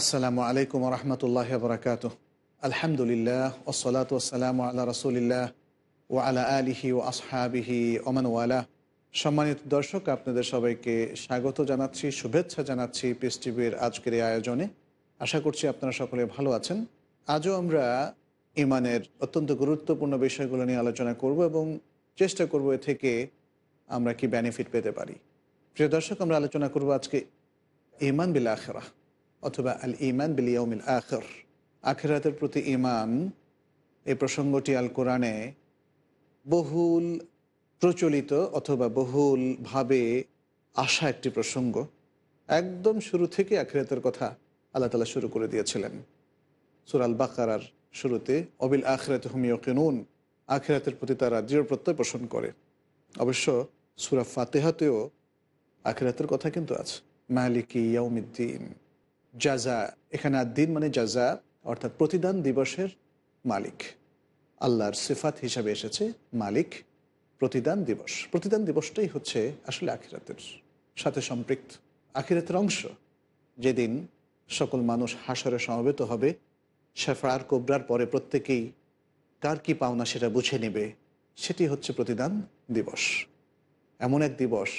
আসসালামু আলাইকুম রহমতুল্লাহ বরকাত আলহামদুলিল্লাহ ওসলাত ওসালাম আল্লাহ রসুলিল্লাহ ও আলা আলিহি ও আসহাবিহি ওমান ওয়ালা সম্মানিত দর্শক, আপনাদের সবাইকে স্বাগত জানাচ্ছি, শুভেচ্ছা জানাচ্ছি পিস টিভির আজকের এই আয়োজনে। আশা করছি আপনারা সকলে ভালো আছেন। আজও আমরা ইমানের অত্যন্ত গুরুত্বপূর্ণ বিষয়গুলো নিয়ে আলোচনা করব এবং চেষ্টা করব এ থেকে আমরা কি বেনিফিট পেতে পারি। প্রিয় দর্শক, আমরা আলোচনা করব আজকে ইমান বিল আখরা অথবা আল ইমান বিল ইয়মিল আখর। আখেরাতের প্রতি ইমান এই প্রসঙ্গটি আল কোরআনে বহুল প্রচলিত অথবা বহুলভাবে আসা একটি প্রসঙ্গ। একদম শুরু থেকে আখেরাতের কথা আল্লাহ তালা শুরু করে দিয়েছিলেন। সুরাল বাকারার শুরুতে, অবিল আখরাত হুমিয়কিনুন আখেরাতের প্রতি তারা দৃঢ় প্রত্যয় পোষণ করে। অবশ্য সুরা ফাতেহাতেও আখেরাতের কথা কিন্তু আছে। মালিকি ইয়াউমিদ্দিন। জাজা এখানে দিন মানে জাজা অর্থাৎ প্রতিদান দিবসের মালিক। আল্লাহর সিফাত হিসাবে এসেছে মালিক প্রতিদান দিবস। প্রতিদান দিবসটাই হচ্ছে আসলে আখিরাতের সাথে সম্পৃক্ত। আখিরাতের অংশ। যেদিন সকল মানুষ হাসরে সমবেত হবে শেফার কোবরার পরে প্রত্যেকেই কার কি পাওনা সেটা বুঝে নেবে, সেটি হচ্ছে প্রতিদান দিবস। এমন এক দিবস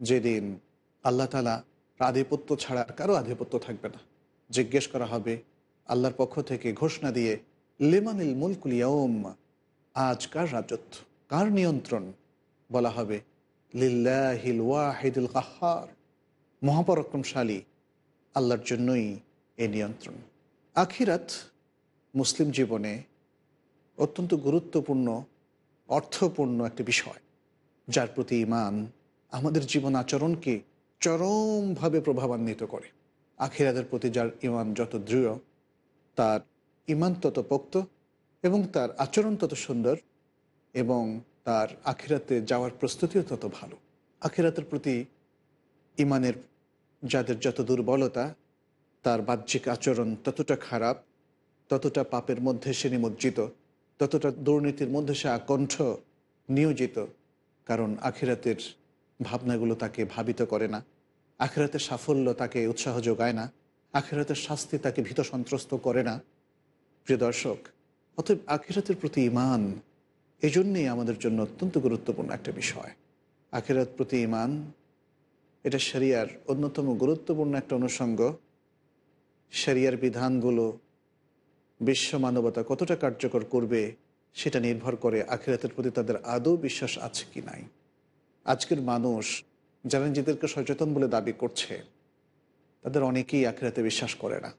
যেদিন আল্লাহ তালা আধিপত্য ছাড়া আর কারও আধিপত্য থাকবে না। জিজ্ঞেস করা হবে আল্লাহর পক্ষ থেকে ঘোষণা দিয়ে, লেমানিল মুলকুল ইয়ম আজ কার রাজত্ব? কার নিয়ন্ত্রণ? বলা হবে, লিল্লাহিল ওয়াহিদুল কাহার। মহাপরাক্রমশালী, আল্লাহর জন্যই এ নিয়ন্ত্রণ। আখিরাত, মুসলিম জীবনে অত্যন্ত গুরুত্বপূর্ণ, অর্থপূর্ণ একটি বিষয়, যার প্রতি ইমান আমাদের জীবন আচরণকে চরমভাবে প্রভাবান্বিত করে। আখিরাদের প্রতি যার ইমান যত দৃঢ়, তার ইমান তত পোক্ত এবং তার আচরণ তত সুন্দর এবং তার আখিরাতে যাওয়ার প্রস্তুতিও তত ভালো। আখিরাতের প্রতি ইমানের যাদের যত দুর্বলতা, তার বাহ্যিক আচরণ ততটা খারাপ, ততটা পাপের মধ্যে সে নিমজ্জিত, ততটা দুর্নীতির মধ্যে সে আকণ্ঠ, নিয়োজিত, কারণ আখিরাতের ভাবনাগুলো তাকে ভাবিত করে না। আখেরাতের সাফল্য তাকে উৎসাহ যোগায় না। আখেরাতের শাস্তি তাকে ভীত সন্ত্রস্ত করে না। প্রিয় দর্শক, অতএব আখেরাতের প্রতি ইমান এই জন্যেই আমাদের জন্য অত্যন্ত গুরুত্বপূর্ণ একটা বিষয়। আখেরাত প্রতি ইমান এটা শরিয়ার অন্যতম গুরুত্বপূর্ণ একটা অনুষঙ্গ। শরিয়ার বিধানগুলো বিশ্ব মানবতা কতটা কার্যকর করবে, সেটা নির্ভর করে আখেরাতের প্রতি তাদের আদৌ বিশ্বাস আছে কি নাই। আজকের মানুষ যারা নিজেদেরকে সচেতন বলে দাবি করছে, তাদের অনেকেই আখেরাতে বিশ্বাস করে না।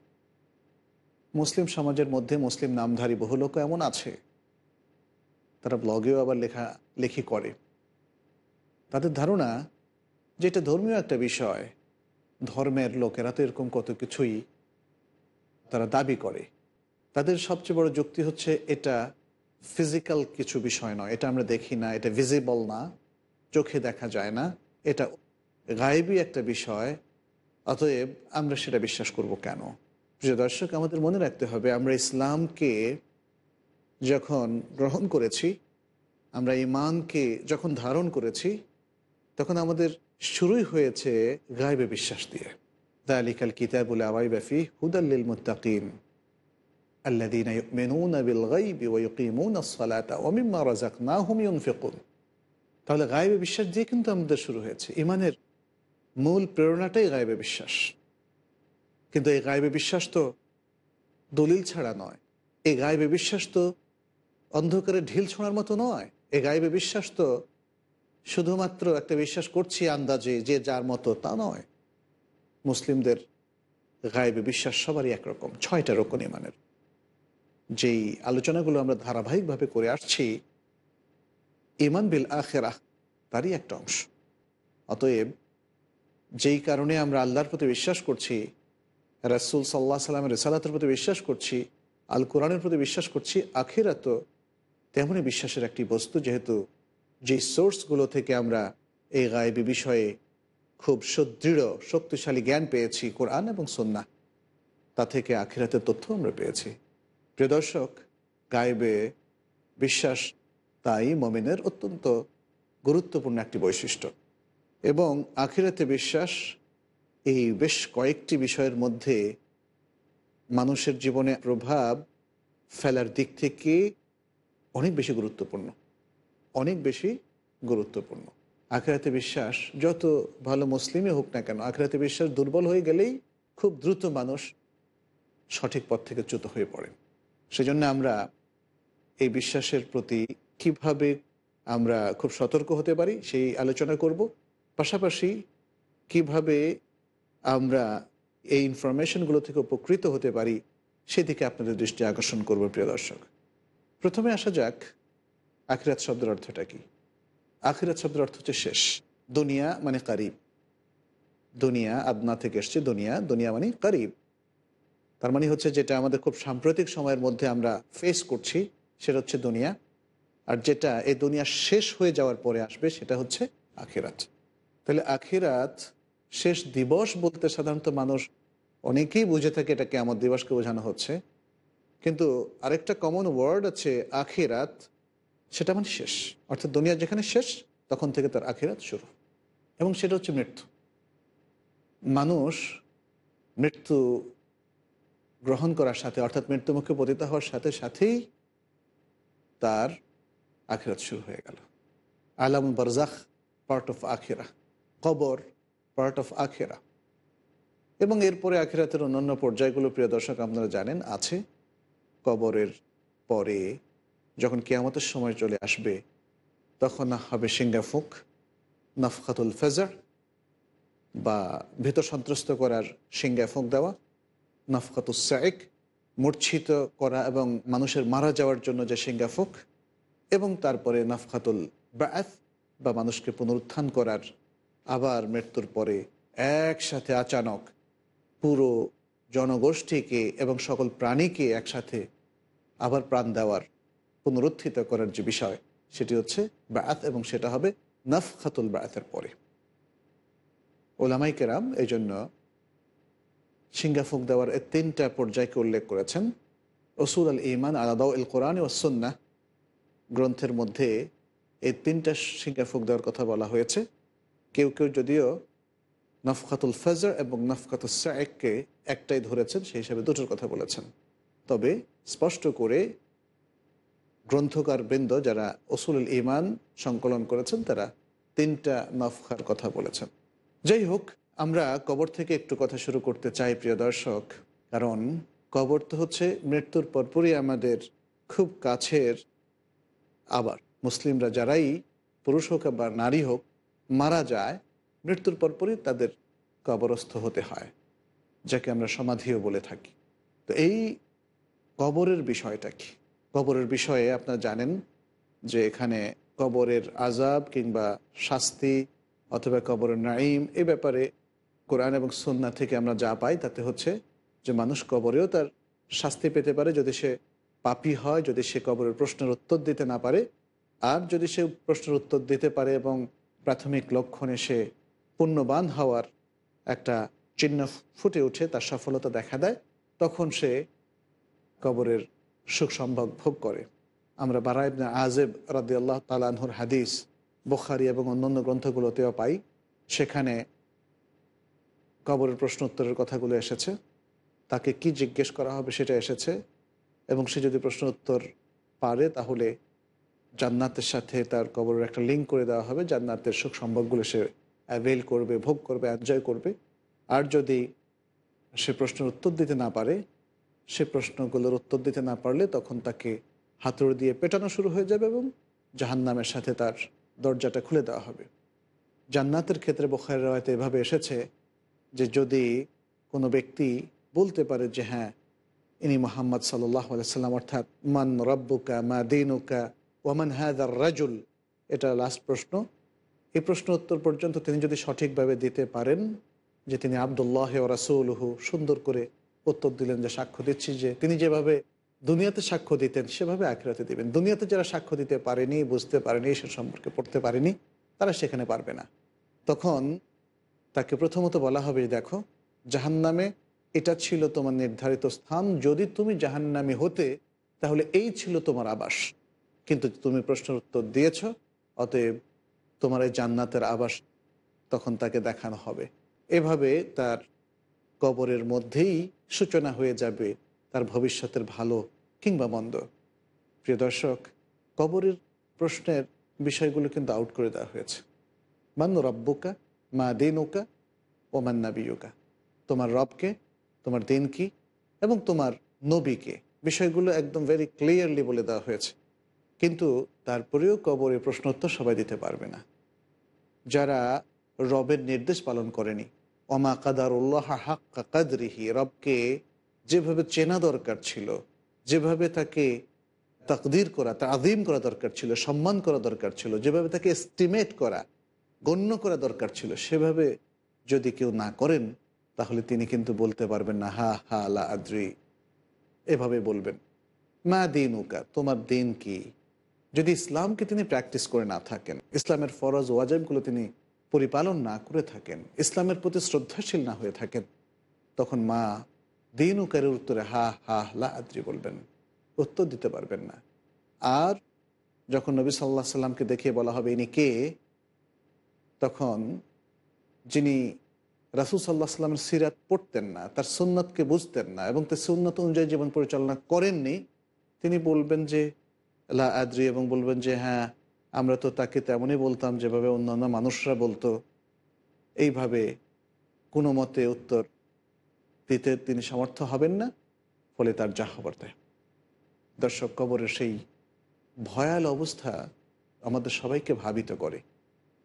মুসলিম সমাজের মধ্যে মুসলিম নামধারী বহু লোক এমন আছে। তারা ব্লগেও আবার লেখা, লেখি করে। তাদের ধারণা যে এটা ধর্মীয় একটা বিষয়, ধর্মের লোকেরা তো এরকম কত কিছুই তারা দাবি করে। তাদের সবচেয়ে বড় যুক্তি হচ্ছে এটা ফিজিক্যাল কিছু বিষয় নয়, এটা আমরা দেখি না, এটা ভিজিবল না। চোখে দেখা যায় না। এটা গায়েবী একটা বিষয়। অতএব আমরা সেটা বিশ্বাস করব কেন? প্রিয় দর্শক, আমাদের মনে রাখতে হবে, আমরা ইসলামকে যখন গ্রহণ করেছি, আমরা ইমানকে যখন ধারণ করেছি, তখন আমাদের শুরুই হয়েছে গায়েবে বিশ্বাস দিয়ে। দালিকাল কিতাবুল আবাই বাফি হুদাল্লিল মুতাকিম আল্লাদিন মেনু আবিল গাইবি ওয়কিমুন আসসালাতা ওমিম্মা রাজাক না হুমিউন ফেকুন তাহলে গায়েবে বিশ্বাস দিয়ে কিন্তু আমাদের শুরু হয়েছে। ইমানের মূল প্রেরণাটাই গায়েবে বিশ্বাস। কিন্তু এই গায়েবে বিশ্বাস তো দলিল ছাড়া নয়। এই গায়েবে বিশ্বাস তো অন্ধকারে ঢিল ছোঁড়ার মতো নয়। এই গায়েবে বিশ্বাস তো শুধুমাত্র একটা বিশ্বাস করছি আন্দাজে যে যার মতো তা নয়। মুসলিমদের গায়েবে বিশ্বাস সবারই একরকম, ছয়টা রকম ইমানের। যেই আলোচনাগুলো আমরা ধারাবাহিকভাবে করে আসছি ইমান বিল আখেরাহ, তারই একটা অংশ। অতএব যেই কারণে আমরা আল্লাহর প্রতি বিশ্বাস করছি, রাসুল সাল্লাহ সাল্লামের রেসালাতের প্রতি বিশ্বাস করছি আল কোরআনের প্রতি বিশ্বাস করছি আখেরাত তেমনই বিশ্বাসের একটি বস্তু, যেহেতু যে সোর্সগুলো থেকে আমরা এই গায়েবী বিষয়ে খুব সুদৃঢ়, শক্তিশালী জ্ঞান পেয়েছি, কোরআন এবং সন্না তা থেকে আখিরাতের তথ্য আমরা পেয়েছি। প্রিয় দর্শক, গায়েবে বিশ্বাস তাই মমিনের অত্যন্ত গুরুত্বপূর্ণ একটি বৈশিষ্ট্য। এবং আখিরাতে বিশ্বাস এই বেশ কয়েকটি বিষয়ের মধ্যে মানুষের জীবনে প্রভাব ফেলার দিক থেকে অনেক বেশি গুরুত্বপূর্ণ, অনেক বেশি গুরুত্বপূর্ণ। আখেরাতে বিশ্বাস যত ভালো মুসলিমই হোক না কেন, আখেরাতে বিশ্বাস দুর্বল হয়ে গেলেই খুব দ্রুত মানুষ সঠিক পথ থেকে চ্যুত হয়ে পড়ে। সেজন্য আমরা এই বিশ্বাসের প্রতি কীভাবে আমরা খুব সতর্ক হতে পারি, সেই আলোচনা করব। পাশাপাশি কীভাবে আমরা এই ইনফরমেশনগুলো থেকে উপকৃত হতে পারি, সেদিকে আপনাদের দৃষ্টি আকর্ষণ করব, প্রিয় দর্শক। প্রথমে আসা যাক, আখিরাত শব্দের অর্থটা কি? আখিরাত শব্দের অর্থ হচ্ছে শেষ। দুনিয়া মানে কারিব। দুনিয়া, আদনা থেকে এসছে দুনিয়া। দুনিয়া মানে কারিব। তার মানে হচ্ছে যেটা আমাদের খুব সাম্প্রতিক সময়ের মধ্যে আমরা ফেস করছি, সেটা হচ্ছে দুনিয়া। আর যেটা এই দুনিয়া শেষ হয়ে যাওয়ার পরে আসবে সেটা হচ্ছে আখিরাত। তাহলে আখিরাত শেষ দিবস বলতে সাধারণত মানুষ অনেকেই বুঝে থাকে এটা কেমন দিবসকে বোঝানো হচ্ছে। কিন্তু আরেকটা কমন ওয়ার্ড আছে আখিরাত, সেটা মানে শেষ। অর্থাৎ দুনিয়া যেখানে শেষ, তখন থেকে তার আখিরাত শুরু। এবং সেটা হচ্ছে মৃত্যু। মানুষ মৃত্যু গ্রহণ করার সাথে, অর্থাৎ মৃত্যুমুখে পতিত হওয়ার সাথে সাথেই তার আখিরাত শুরু হয়ে গেল। আলাম বরজাখ পার্ট অফ আখেরা। কবর পার্ট অফ আখেরা। এবং এরপরে আখেরাতের অন্যান্য পর্যায়গুলো, প্রিয় দর্শক, আপনারা জানেন, আছে। কবরের পরে যখন কেয়ামতের সময় চলে আসবে, তখন হবে সিঙ্গাফুক নফখাতুল ফেজার, বা ভেতর সন্ত্রস্ত করার সিঙ্গাফুক দেওয়া নফখাতুল সাইক, মূর্ছিত করা এবং মানুষের মারা যাওয়ার জন্য যে সিঙ্গাফুক এবং তারপরে নাফখাতুল ব্যাথ বা মানুষকে পুনরুত্থান করার আবার মৃত্যুর পরে একসাথে আচানক পুরো জনগোষ্ঠীকে এবং সকল প্রাণীকে একসাথে আবার প্রাণ দেওয়ার পুনরুত্থিত করার যে বিষয়, সেটি হচ্ছে ব্যাথ এবং সেটা হবে নফখাতুল ব্যাথের পরে। ওলামাই কেরাম এই জন্য সিঙ্গাফুক দেওয়ার এই তিনটা পর্যায়কে উল্লেখ করেছেন। রসুল আল ইমান আলাদাউ ইল কোরআন ও সন্না গ্রন্থের মধ্যে এই তিনটা সিঙ্গাফুক দেওয়ার কথা বলা হয়েছে। কেউ কেউ যদিও নফখাতুল ফজর এবং নফখাতুল সায়েককে একটাই ধরেছেন, সেই হিসাবে দুটোর কথা বলেছেন। তবে স্পষ্ট করে গ্রন্থকার বৃন্দ যারা অসুলুল ইমান সংকলন করেছেন, তারা তিনটা নফখার কথা বলেছেন। যাই হোক, আমরা কবর থেকে একটু কথা শুরু করতে চাই, প্রিয় দর্শক। কারণ কবর তো হচ্ছে মৃত্যুর পরপরই আমাদের খুব কাছের আবার মুসলিমরা যারাই পুরুষ হোক বা নারী হোক মারা যায়, মৃত্যুর পরপরই তাদের কবরস্থ হতে হয়, যাকে আমরা সমাধিও বলে থাকি। তো এই কবরের বিষয়টা কি? কবরের বিষয়ে আপনারা জানেন যে এখানে কবরের আজাব কিংবা শাস্তি অথবা কবরের নাইম এ ব্যাপারে কোরআন এবং সন্না থেকে আমরা যা পাই, তাতে হচ্ছে যে মানুষ কবরেও তার শাস্তি পেতে পারে যদি সে পাপি হয় যদি সে কবরের প্রশ্নের উত্তর দিতে না পারে, আর যদি সে প্রশ্নের উত্তর দিতে পারে এবং প্রাথমিক লক্ষণে সে পুণ্যবান হওয়ার একটা চিহ্ন ফুটে উঠে তার সফলতা দেখা দেয়, তখন সে কবরের সুখ সম্ভব ভোগ করে। আমরা বারাইবনে আজেব রাদি আল্লাহ তালানহুর হাদিস, বুখারি এবং অন্যান্য গ্রন্থগুলোতেও পাই, সেখানে কবরের প্রশ্ন উত্তরের কথাগুলো এসেছে। তাকে কি জিজ্ঞেস করা হবে সেটা এসেছে। এবং সে যদি প্রশ্ন উত্তর পারে, তাহলে জান্নাতের সাথে তার কবরের একটা লিঙ্ক করে দেওয়া হবে। জান্নাতের সুখ সম্ভবগুলো সে অ্যাভেল করবে, ভোগ করবে এনজয় করবে। আর যদি সে প্রশ্নের উত্তর দিতে না পারে, সে প্রশ্নগুলোর উত্তর দিতে না পারলে তখন তাকে হাতুড়ি দিয়ে পেটানো শুরু হয়ে যাবে এবং জাহান্নামের সাথে তার দরজাটা খুলে দেওয়া হবে। জান্নাতের ক্ষেত্রে বোখারের রায়তে এভাবে এসেছে যে যদি কোনো ব্যক্তি বলতে পারে যে হ্যাঁ ইনি মোহাম্মদ সাল্লাম অর্থাৎ মান রব্বুকা মা দিনুকা ওয়ামান হাদার রাজুল। এটা লাস্ট প্রশ্ন। এই প্রশ্ন উত্তর পর্যন্ত তিনি যদি সঠিকভাবে দিতে পারেন যে তিনি আবদুল্লাহ রাসুলহু সুন্দর করে উত্তর দিলেন যে সাক্ষ্য দিচ্ছি যে তিনি যেভাবে দুনিয়াতে সাক্ষ্য দিতেন সেভাবে আখেরাতে দিবেন। দুনিয়াতে যারা সাক্ষ্য দিতে পারেনি, বুঝতে পারেনি, সে সম্পর্কে পড়তে পারেনি, তারা সেখানে পারবে না। তখন তাকে প্রথমত বলা হবে দেখো, জাহান্নামে এটা ছিল তোমার নির্ধারিত স্থান। যদি তুমি জাহান্নামে হতে, তাহলে এই ছিল তোমার আবাস। কিন্তু তুমি প্রশ্নের উত্তর দিয়েছ, অতএব তোমার এই জান্নাতের আবাস তখন তাকে দেখানো হবে। এভাবে তার কবরের মধ্যেই সূচনা হয়ে যাবে, তার ভবিষ্যতের ভালো কিংবা মন্দ। প্রিয় দর্শক, কবরের প্রশ্নের বিষয়গুলো কিন্তু আউট করে দেওয়া হয়েছে। মান্য রব্বুকা, মা দিনুকা ও মান্নাবিউকা তোমার রবকে তোমার দিন কি এবং তোমার নবীকে বিষয়গুলো একদম ভেরি ক্লিয়ারলি বলে দেওয়া হয়েছে। কিন্তু তারপরেও কবরে প্রশ্নোত্তর সবাই দিতে পারবে না। যারা রবের নির্দেশ পালন করেনি অমা কাদার উল্লাহ হাক্কা কাদরিহি, রবকে যেভাবে চেনা দরকার ছিল, যেভাবে তাকে তাকদির করা তা আদিম করা দরকার ছিল, সম্মান করা দরকার ছিল, যেভাবে তাকে এস্টিমেট করা, গণ্য করা দরকার ছিল, সেভাবে যদি কেউ না করেন তাহলে তিনি কিন্তু বলতে পারবেন না, হা হা আলা আদ্রি। এভাবে বলবেন। মা দিন উকা তোমার দিন কি? যদি ইসলামকে তিনি প্র্যাকটিস করে না থাকেন, ইসলামের ফরজ ওয়াজেবগুলো তিনি পরিপালন না করে থাকেন, ইসলামের প্রতি শ্রদ্ধাশীল না হয়ে থাকেন, তখন মা দিন উকারের উত্তরে হা হা, লা আদ্রি বলবেন, উত্তর দিতে পারবেন না। আর যখন নবী সাল্লাহ সাল্লামকে দেখিয়ে বলা হবে ইনি কে, তখন যিনি রাসুল সাল্লাহ সাল্লামের সিরাত পড়তেন না, তার সুন্নতকে বুঝতেন না এবং তার সুন্নত অনুযায়ী জীবন পরিচালনা করেননি। তিনি বলবেন যে, লা আদ্রি এবং বলবেন যে হ্যাঁ আমরা তো তাকে তেমনই বলতাম যেভাবে অন্যান্য মানুষরা বলতো। এইভাবে কোনো মতে উত্তর দিতে তিনি সমর্থ হবেন না, ফলে তার যা হবার তাই। দর্শক, কবরের সেই ভয়াল অবস্থা আমাদের সবাইকে ভাবিত করে।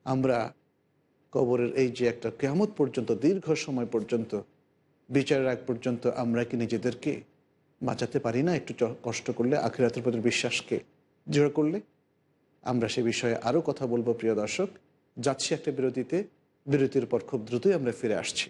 আমরা কবরের এই যে একটা কেয়ামত পর্যন্ত, দীর্ঘ সময় পর্যন্ত, বিচারের আগ পর্যন্ত আমরা কি নিজেদেরকে বাঁচাতে পারি না একটু কষ্ট করলে, আখিরাতের প্রতি বিশ্বাসকে দৃঢ় করলে? আমরা সে বিষয়ে আরও কথা বলব, প্রিয় দর্শক। যাচ্ছি একটা বিরতিতে। বিরতির পর খুব দ্রুতই আমরা ফিরে আসছি।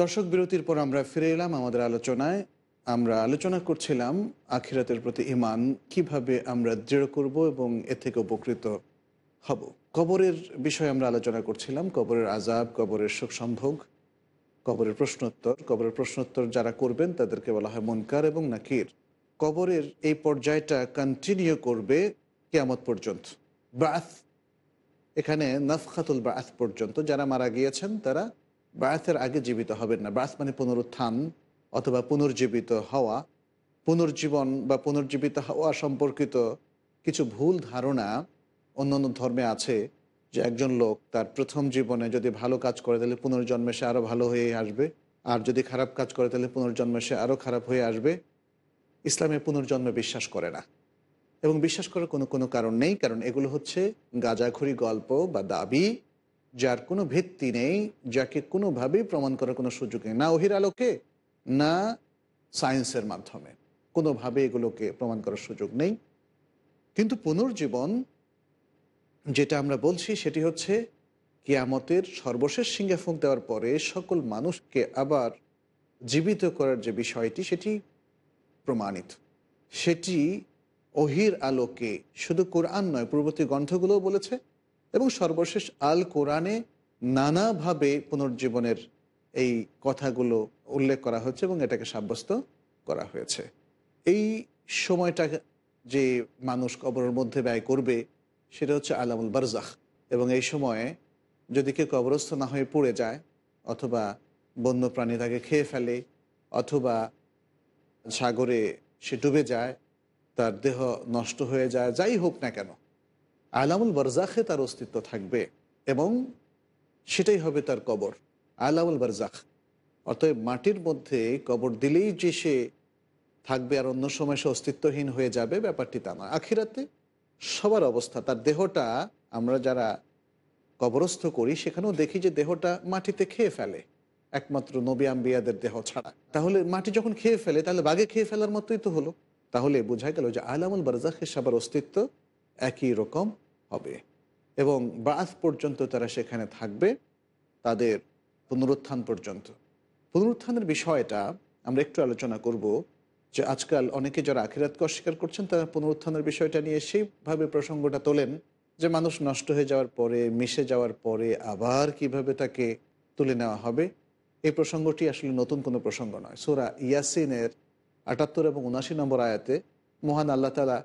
দর্শক বিরতির পর আমরা ফিরে এলাম আমাদের আলোচনায়। আমরা আলোচনা করছিলাম আখিরাতের প্রতি ইমান কীভাবে আমরা দৃঢ় করব এবং এ থেকে উপকৃত হব। কবরের বিষয়ে আমরা আলোচনা করছিলাম, কবরের আজাব কবরের শোক সম্ভোগ কবরের প্রশ্নোত্তর। কবরের প্রশ্নোত্তর যারা করবেন, তাদেরকে বলা হয় মনকার এবং নাকির। কবরের এই পর্যায়টা কন্টিনিউ করবে কেয়ামত পর্যন্ত। বাথ এখানে নফখাতুল বাথ পর্যন্ত। যারা মারা গিয়েছেন, তারা বায়াতের আগে জীবিত হবেন না। বায়াত মানে পুনরুত্থান অথবা পুনর্জীবিত হওয়া। পুনর্জীবন বা পুনর্জীবিত হওয়া সম্পর্কিত কিছু ভুল ধারণা অন্য অন্য ধর্মে আছে যে একজন লোক তার প্রথম জীবনে যদি ভালো কাজ করে তাহলে পুনর্জন্মে সে আরও ভালো হয়ে আসবে। আর যদি খারাপ কাজ করে তাহলে পুনর্জন্মে সে আরও খারাপ হয়ে আসবে। ইসলামে পুনর্জন্মে বিশ্বাস করে না। এবং বিশ্বাস করার কোনো কোনো কারণ নেই। কারণ এগুলো হচ্ছে গাঁজাখড়ি গল্প বা দাবি। যার কোনো ভিত্তি নেই, যাকে কোনোভাবেই প্রমাণ করার কোনো সুযোগ নেই, না ওহির আলোকে, না সায়েন্সের মাধ্যমে। কোনোভাবে এগুলোকে প্রমাণ করার সুযোগ নেই। কিন্তু পুনর্জীবন, যেটা আমরা বলছি, সেটি হচ্ছে কিয়ামতের সর্বশেষ সিংহে ফুঁক দেওয়ার পরে সকল মানুষকে আবার জীবিত করার যে বিষয়টি, সেটি প্রমাণিত। সেটি অহির আলোকে, শুধু কোরআন নয়, পূর্ববর্তী গ্রন্থগুলোও বলেছে এবং সর্বশেষ আল কোরআনে নানাভাবে পুনর্জীবনের এই কথাগুলো উল্লেখ করা হচ্ছে এবং এটাকে সাব্যস্ত করা হয়েছে। এই সময়টা যে মানুষ কবরের মধ্যে ব্যয় করবে, সেটা হচ্ছে আলামুল বারজাখ। এবং এই সময়ে যদি কেউ কবরস্থ না হয়ে পড়ে যায়, অথবা বন্য প্রাণী তাকে খেয়ে ফেলে, অথবা সাগরে সে ডুবে যায়, তার দেহ নষ্ট হয়ে যায়, যাই হোক না কেন আলামুল বারজাখে তার অস্তিত্ব থাকবে এবং সেটাই হবে তার কবর, আলামুল বারজাখ অতএব মাটির মধ্যে কবর দিলেই যে সে থাকবে আর অন্য সময় সে অস্তিত্বহীন হয়ে যাবে, ব্যাপারটি তা নয়। আখিরাতে সবার অবস্থা, তার দেহটা আমরা যারা কবরস্থ করি, সেখানেও দেখি যে দেহটা মাটিতে খেয়ে ফেলে, একমাত্র নবী আম্বিয়াদের দেহ ছাড়া। তাহলে মাটি যখন খেয়ে ফেলে, তাহলে বাঘে খেয়ে ফেলার মতোই তো হলো। তাহলে বোঝা গেল যে আলামুল বারজাখের সবার অস্তিত্ব একই রকম হবে। এবং বাস পর্যন্ত তারা সেখানে থাকবে, তাদের পুনরুত্থান পর্যন্ত। পুনরুত্থানের বিষয়টা আমরা একটু আলোচনা করব যে আজকাল অনেকে যারা আখিরাতকে অস্বীকার করছেন, তারা পুনরুত্থানের বিষয়টা নিয়ে সেইভাবে প্রসঙ্গটা তোলেন যে মানুষ নষ্ট হয়ে যাওয়ার পরে, মিশে যাওয়ার পরে আবার কীভাবে তাকে তুলে নেওয়া হবে। এই প্রসঙ্গটি আসলে নতুন কোনো প্রসঙ্গ নয়। সোরা ইয়াসিনের আটাত্তর এবং উনাশি নম্বর আয়াতে মহান আল্লাহ তালা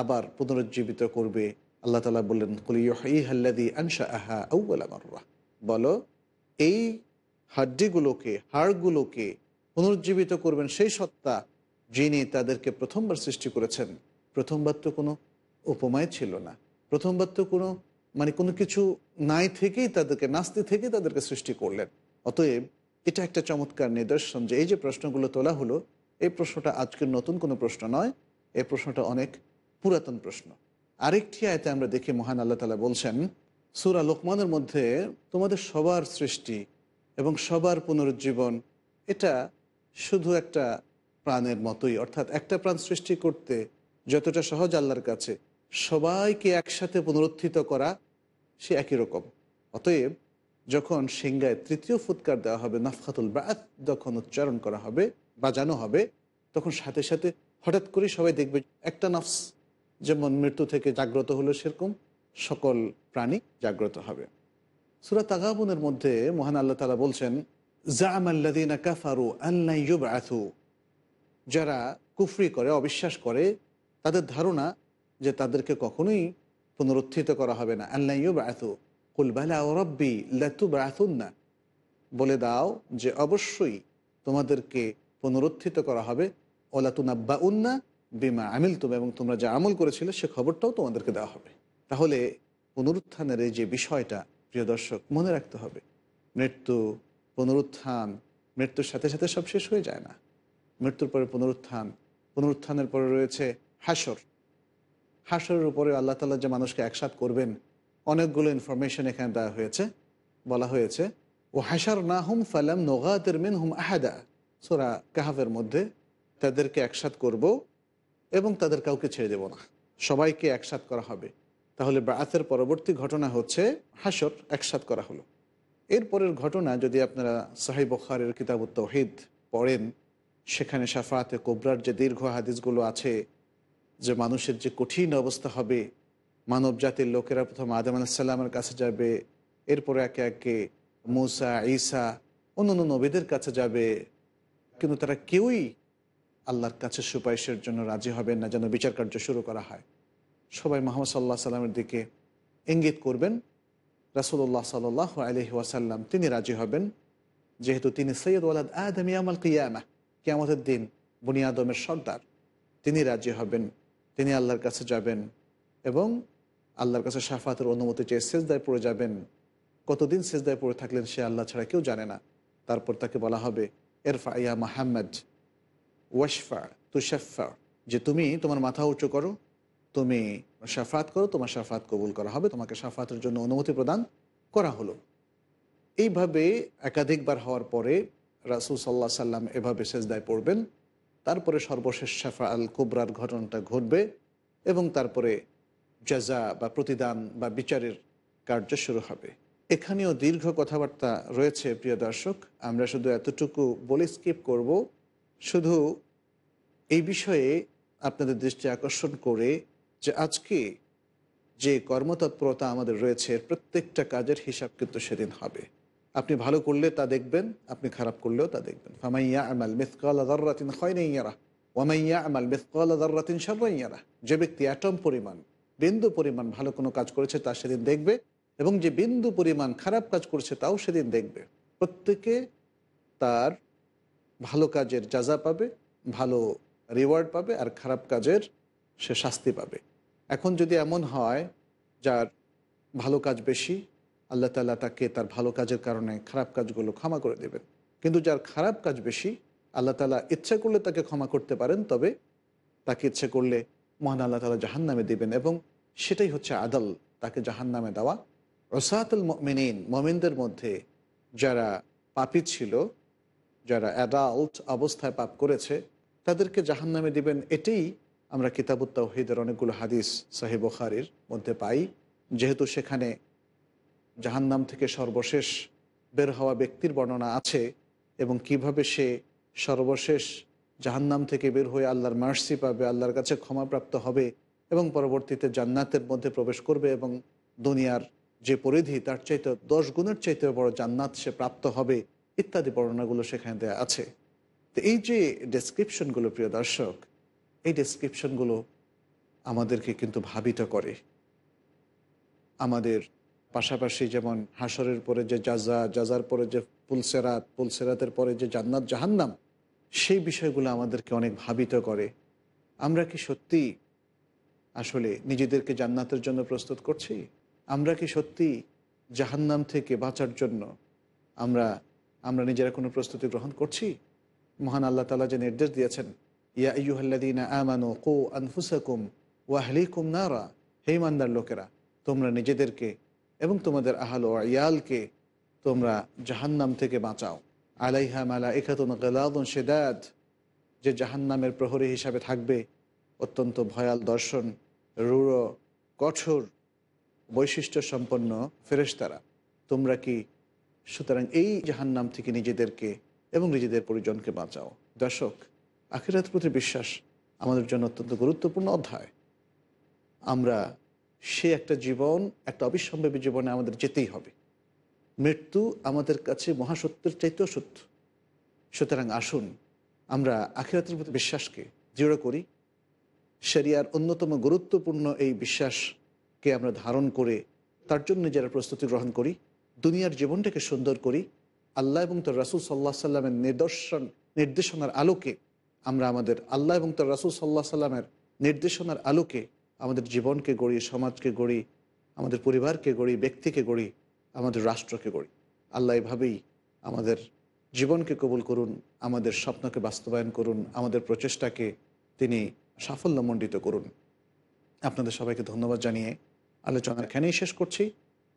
আবার পুনরুজ্জীবিত করবে। আল্লাহ তালা বললেন কলিহাল্লাদি আনসা আহা আউ্লামার্রা বলো, এই হাড্ডিগুলোকে, হাড়গুলোকে পুনরুজ্জীবিত করবেন সেই সত্তা যিনি তাদেরকে প্রথমবার সৃষ্টি করেছেন। প্রথমবার তো কোনো উপমায় ছিল না। প্রথমবার তো কোনো মানে কোনো কিছু নাই থেকেই তাদেরকে, নাস্তি থেকেই তাদেরকে সৃষ্টি করলেন। অতএব এটা একটা চমৎকার নিদর্শন যে এই যে প্রশ্নগুলো তোলা হলো, এই প্রশ্নটা আজকের নতুন কোনো প্রশ্ন নয়। এই প্রশ্নটা অনেক পুরাতন প্রশ্ন। আরেকটি আয়তে আমরা দেখি, মহান আল্লাহ তালা বলছেন, সুরা লোকমানের মধ্যে তোমাদের সবার সৃষ্টি এবং সবার পুনরুজ্জীবন, এটা শুধু একটা প্রাণের মতোই। অর্থাৎ একটা প্রাণ সৃষ্টি করতে যতটা সহজ আল্লাহর কাছে, সবাইকে একসাথে পুনরুত্থিত করা সে একই রকম। অতএব যখন সিংগায় তৃতীয় ফুৎকার দেওয়া হবে, নাফখাতুল বাত যখন উচ্চারণ করা হবে, বাজানো হবে, তখন সাথে সাথে হঠাৎ করে সবাই দেখবে একটা নফস যেমন মৃত্যু থেকে জাগ্রত হলো সেরকম সকল প্রাণী জাগ্রত হবে। সুরা তাগাবুনের মধ্যে মহান আল্লাহ তালা বলছেন জামাল্লাদিনা কাফারু আল্লাহ ইউবাথু যারা কুফরি করে, অবিশ্বাস করে, তাদের ধারণা যে তাদেরকে কখনোই পুনরুত্থিত করা হবে না। আল্লাহ ইউবাথু কুলবালা রব্বি লাতু না বলে দাও যে অবশ্যই তোমাদেরকে পুনরুত্থিত করা হবে। ওলাতুনাব্বা উন্না বিমা আমিল তুমি এবং তোমরা যা আমল করেছিলে সে খবরটাও তোমাদেরকে দেওয়া হবে। তাহলে পুনরুত্থানের এই যে বিষয়টা, প্রিয় দর্শক, মনে রাখতে হবে, মৃত্যু, পুনরুত্থান, মৃত্যুর সাথে সাথে সব শেষ হয়ে যায় না। মৃত্যুর পরে পুনরুত্থান, পুনরুত্থানের পরে রয়েছে হাসর হাসরের উপরে আল্লাহ তালা যে মানুষকে একসাথ করবেন, অনেকগুলো ইনফরমেশন এখানে দেওয়া হয়েছে, বলা হয়েছে, ও হাসার না হুম ফালাম নোগাতের মিন হুম আহাদা। সোরা কাহাফের মধ্যে তাদেরকে একসাথ করব এবং তাদের কাউকে ছেড়ে দেব না। সবাইকে একসাথ করা হবে। তাহলে বায়াতের পরবর্তী ঘটনা হচ্ছে হাসর একসাথ করা হলো। এরপরের ঘটনা যদি আপনারা সাহেব বখারের কিতাব তহিদ পড়েন, সেখানে সাফাতে কোবরার যে দীর্ঘ হাদিসগুলো আছে, যে মানুষের যে কঠিন অবস্থা হবে, মানব জাতির লোকেরা প্রথম আদম আলাহিসাল্লামের কাছে যাবে, এরপরে একে একে মুসা, ঈসা অন্য নবীদের কাছে যাবে, কিন্তু তারা কেউই আল্লাহর কাছে সুপারিশের জন্য রাজি হবেন না যেন বিচার কার্য শুরু করা হয়। সবাই মোহাম্মদ সাল্লাহ সাল্লামের দিকে ইঙ্গিত করবেন। রাসুল্লাহ সাল আলহি ওয়াসাল্লাম তিনি রাজি হবেন। যেহেতু তিনি সৈয়দ ওয়ালাদ আদম ইয়ামাল কিয়ামা কিয়ামতের দিন বুনিয়াদমের সর্দার। তিনি রাজি হবেন, তিনি আল্লাহর কাছে যাবেন এবং আল্লাহর কাছে সাফাতের অনুমতি চেয়ে সেজদায় পড়ে যাবেন। কতদিন সেজদায় পড়ে থাকলেন সে আল্লাহ ছাড়া কেউ জানে না। তারপর তাকে বলা হবে এরফা ইয়া মাহমদ ওয়াশফা তুষাফা যে তুমি তোমার মাথা উঁচু করো, তুমি সাফাত করো, তোমার সাফাত কবুল করা হবে, তোমাকে সাফাতের জন্য অনুমতি প্রদান করা হলো। এইভাবে একাধিকবার হওয়ার পরে রাসুল সাল্লাহ সাল্লাম এভাবে সেজদায় পড়বেন। তারপরে সর্বশেষ সাফা আল কুবরার ঘটনাটা ঘটবে এবং তারপরে জাজা বা প্রতিদান বা বিচারের কার্য শুরু হবে। এখানেও দীর্ঘ কথাবার্তা রয়েছে, প্রিয় দর্শক। আমরা শুধু এতটুকু বলে স্কিপ করব। শুধু এই বিষয়ে আপনাদের দৃষ্টি আকর্ষণ করে যে আজকে যে কর্মতৎপরতা আমাদের রয়েছে প্রত্যেকটা কাজের হিসাব কিন্তু সেদিন হবে। আপনি ভালো করলে তা দেখবেন, আপনি খারাপ করলেও তা দেখবেন। ফামাইয়া আমাল মিসকাল দর্রাতিন খয়নাইয়ারা ওয়ামাইয়া আমাল মিসকাল দর্রাতিন সর্বাইয়ারা যে ব্যক্তি অ্যাটম পরিমাণ, বিন্দু পরিমাণ ভালো কোনো কাজ করেছে তা সেদিন দেখবে এবং যে বিন্দু পরিমাণ খারাপ কাজ করেছে তাও সেদিন দেখবে। প্রত্যেকে তার ভালো কাজের যাজা পাবে, ভালো রিওয়ার্ড পাবে আর খারাপ কাজের সে শাস্তি পাবে। এখন যদি এমন হয় যার ভালো কাজ বেশি, আল্লাহ তালা তাকে তার ভালো কাজের কারণে খারাপ কাজগুলো ক্ষমা করে দেবেন। কিন্তু যার খারাপ কাজ বেশি, আল্লাহ তালা ইচ্ছা করলে তাকে ক্ষমা করতে পারেন, তবে তাকে ইচ্ছে করলে মহান আল্লাহ তালা জাহান নামে দেবেন এবং সেটাই হচ্ছে আদল। তাকে জাহান নামে দেওয়া। রসাতুল মিনীন মমিনদের মধ্যে যারা পাপি ছিল যারা অ্যাডাল্ট অবস্থায় পাপ করেছে, তাদেরকে জাহান নামে দিবেন। এটাই আমরা কিতাবুত্তাহিদের অনেকগুলো হাদিস সাহেব বখারির মধ্যে পাই। যেহেতু সেখানে জাহান্নাম থেকে সর্বশেষ বের হওয়া ব্যক্তির বর্ণনা আছে এবং কীভাবে সে সর্বশেষ জাহান্নাম থেকে বের হয়ে আল্লাহর মার্সি পাবে, আল্লাহর কাছে ক্ষমাপ্রাপ্ত হবে এবং পরবর্তীতে জান্নাতের মধ্যে প্রবেশ করবে এবং দুনিয়ার যে পরিধি, তার চাইতে দশ গুণের চাইতে বড় জান্নাত সে প্রাপ্ত হবে। ইত্যাদি বর্ণনাগুলো সেখানে দেওয়া আছে। তো এই যে ডেসক্রিপশনগুলো প্রিয় দর্শক, এই ডেসক্রিপশনগুলো আমাদেরকে কিন্তু ভাবিত করে। আমাদের পাশাপাশি যেমন হাসরের পরে যে জাজা জাজার পরে যে পুলসেরাত পুলসেরাতের পরে যে জান্নাত, জাহান্নাম, সেই বিষয়গুলো আমাদেরকে অনেক ভাবিত করে। আমরা কি সত্যি আসলে নিজেদেরকে জান্নাতের জন্য প্রস্তুত করছি? আমরা কি সত্যি জাহান্নাম থেকে বাঁচার জন্য আমরা আমরা নিজেরা কোনো প্রস্তুতি গ্রহণ করছি? মহান আল্লাহ তালা যে নির্দেশ দিয়েছেন, ইয়া ইয়ুহাল্লাদিনা আমানো কো আনফুসাকুম ওয়াহলিকুম নারা। হে লোকেরা, তোমরা নিজেদেরকে এবং তোমাদের আহাল ও ইয়ালকে তোমরা জাহান্নাম থেকে বাঁচাও। আলাইহা মালা এখাতুন গেলাদুন সেদাদ যে জাহান্নামের প্রহরী হিসাবে থাকবে, অত্যন্ত ভয়াল দর্শন, রূঢ়, কঠোর বৈশিষ্ট্য সম্পন্ন ফেরেশতারা। তোমরা কি সুতরাং এই জাহান্নাম থেকে নিজেদেরকে এবং নিজেদের পরিজনকে বাঁচাও। দর্শক আখিরাত প্রতি বিশ্বাস আমাদের জন্য অত্যন্ত গুরুত্বপূর্ণ অধ্যায়। আমরা সে একটা জীবন, একটা অবিসম্ভাবী জীবনে আমাদের যেতেই হবে। মৃত্যু আমাদের কাছে মহাসত্যের চাইতেও সত্য। সুতরাং আসুন, আমরা আখিরাতের প্রতি বিশ্বাসকে দৃঢ় করি। সেরিয়ার অন্যতম গুরুত্বপূর্ণ এই বিশ্বাসকে আমরা ধারণ করে তার জন্য নিজেরা প্রস্তুতি গ্রহণ করি। দুনিয়ার জীবনটাকে সুন্দর করি, আল্লাহ এবং তার রাসুল সাল্লাহ সাল্লামের নিদর্শন, নির্দেশনার আলোকে আমরা আমাদের আল্লাহ এবং তার রাসুল সাল্লাহ সাল্লামের নির্দেশনার আলোকে আমাদের জীবনকে গড়ি, সমাজকে গড়ি, আমাদের পরিবারকে গড়ি, ব্যক্তিকে গড়ি, আমাদের রাষ্ট্রকে গড়ি। আল্লাহ এভাবেই আমাদের জীবনকে কবুল করুন, আমাদের স্বপ্নকে বাস্তবায়ন করুন, আমাদের প্রচেষ্টাকে তিনি সাফল্যমণ্ডিত করুন। আপনাদের সবাইকে ধন্যবাদ জানিয়ে আলোচনা এখানেই শেষ করছি।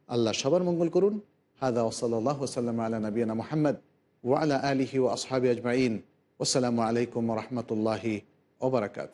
আল্লাহ সবার মঙ্গল করুন হাদা ওসলাল্লাহ ওসাল্লাম আলা নবীনা মোহাম্মদ ওয়ালা আলিহি ও আসহাবি আজমাইন ওসালামু আলাইকুম রহমতুল্লাহি ওবরাকাত